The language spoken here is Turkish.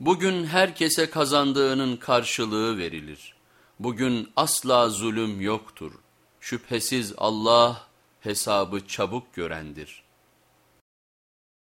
Bugün herkese kazandığının karşılığı verilir. Bugün asla zulüm yoktur. Şüphesiz Allah hesabı çabuk görendir.